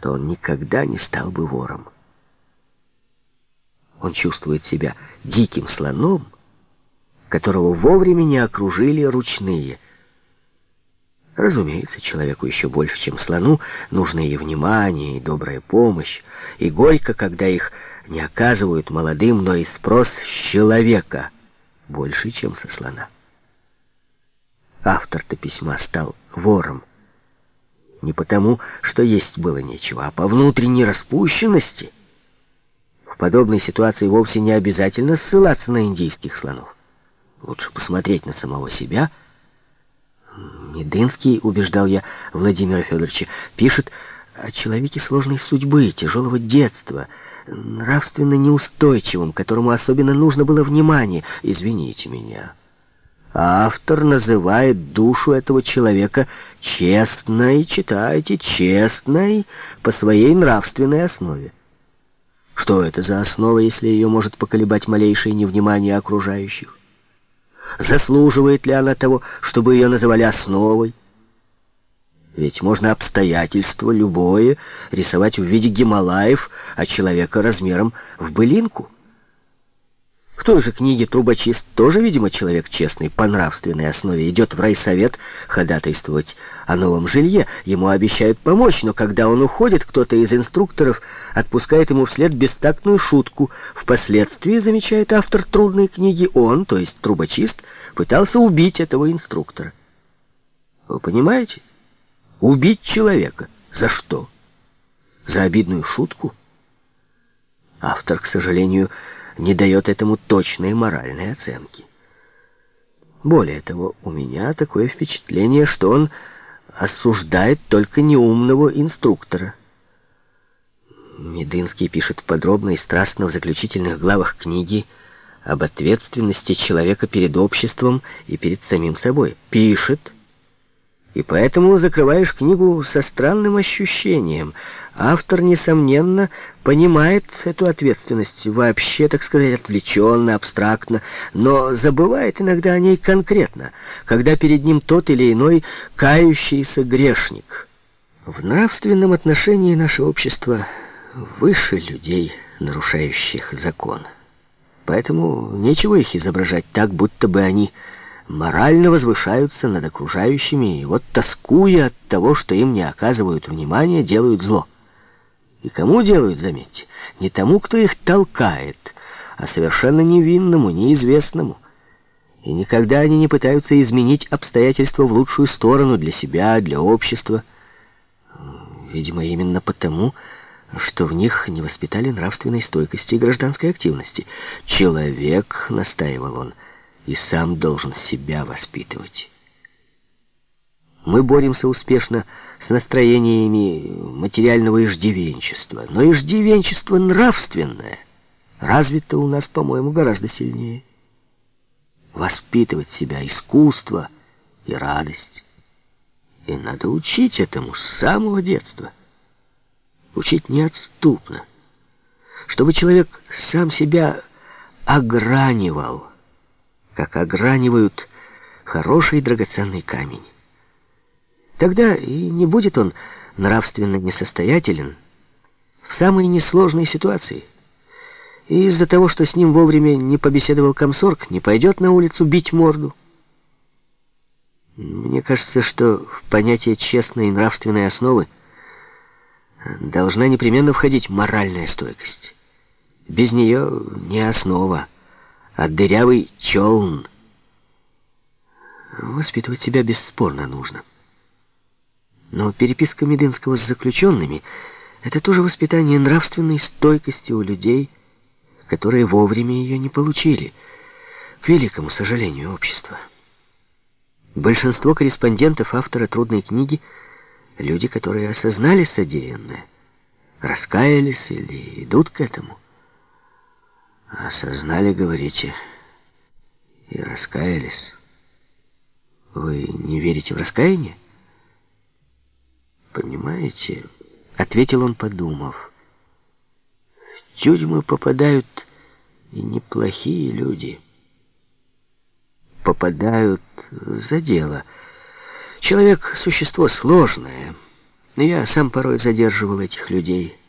то он никогда не стал бы вором. Он чувствует себя диким слоном, которого вовремя не окружили ручные. Разумеется, человеку еще больше, чем слону, нужны и внимание, и добрая помощь, и горько, когда их не оказывают молодым, но и спрос с человека больше, чем со слона. Автор-то письма стал вором. Не потому, что есть было нечего, а по внутренней распущенности. В подобной ситуации вовсе не обязательно ссылаться на индийских слонов. Лучше посмотреть на самого себя. Медынский, убеждал я Владимира Федоровича, пишет о человеке сложной судьбы, тяжелого детства, нравственно неустойчивым, которому особенно нужно было внимание. Извините меня. А автор называет душу этого человека честной, читайте, честной по своей нравственной основе. Что это за основа, если ее может поколебать малейшее невнимание окружающих? Заслуживает ли она того, чтобы ее называли основой? Ведь можно обстоятельство любое рисовать в виде Гималаев, а человека размером в былинку. В той же книге трубочист тоже, видимо, человек честный, по нравственной основе, идет в райсовет ходатайствовать о новом жилье. Ему обещают помочь, но когда он уходит, кто-то из инструкторов отпускает ему вслед бестактную шутку. Впоследствии, замечает автор трудной книги, он, то есть трубочист, пытался убить этого инструктора. Вы понимаете? Убить человека. За что? За обидную шутку? Автор, к сожалению, не дает этому точной моральной оценки. Более того, у меня такое впечатление, что он осуждает только неумного инструктора. Медынский пишет подробно и страстно в заключительных главах книги об ответственности человека перед обществом и перед самим собой. Пишет и поэтому закрываешь книгу со странным ощущением. Автор, несомненно, понимает эту ответственность вообще, так сказать, отвлеченно, абстрактно, но забывает иногда о ней конкретно, когда перед ним тот или иной кающийся грешник. В нравственном отношении наше общество выше людей, нарушающих закон. Поэтому нечего их изображать так, будто бы они морально возвышаются над окружающими и вот, тоскуя от того, что им не оказывают внимания, делают зло. И кому делают, заметьте? Не тому, кто их толкает, а совершенно невинному, неизвестному. И никогда они не пытаются изменить обстоятельства в лучшую сторону для себя, для общества. Видимо, именно потому, что в них не воспитали нравственной стойкости и гражданской активности. «Человек», — настаивал он, — и сам должен себя воспитывать. Мы боремся успешно с настроениями материального иждивенчества, но иждивенчество нравственное развито у нас, по-моему, гораздо сильнее. Воспитывать себя искусство и радость. И надо учить этому с самого детства. Учить неотступно, чтобы человек сам себя огранивал, как огранивают хороший драгоценный камень. Тогда и не будет он нравственно несостоятелен в самой несложной ситуации. И из-за того, что с ним вовремя не побеседовал комсорг, не пойдет на улицу бить морду. Мне кажется, что в понятие честной и нравственной основы должна непременно входить моральная стойкость. Без нее не основа а дырявый челн. Воспитывать себя бесспорно нужно. Но переписка Медынского с заключенными — это тоже воспитание нравственной стойкости у людей, которые вовремя ее не получили, к великому сожалению общества. Большинство корреспондентов автора трудной книги — люди, которые осознали содеянное, раскаялись или идут к этому — Осознали, говорите, и раскаялись. Вы не верите в раскаяние? Понимаете, ответил он, подумав. В тюрьмы попадают и неплохие люди. Попадают за дело. Человек — существо сложное, Но я сам порой задерживал этих людей.